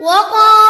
我高。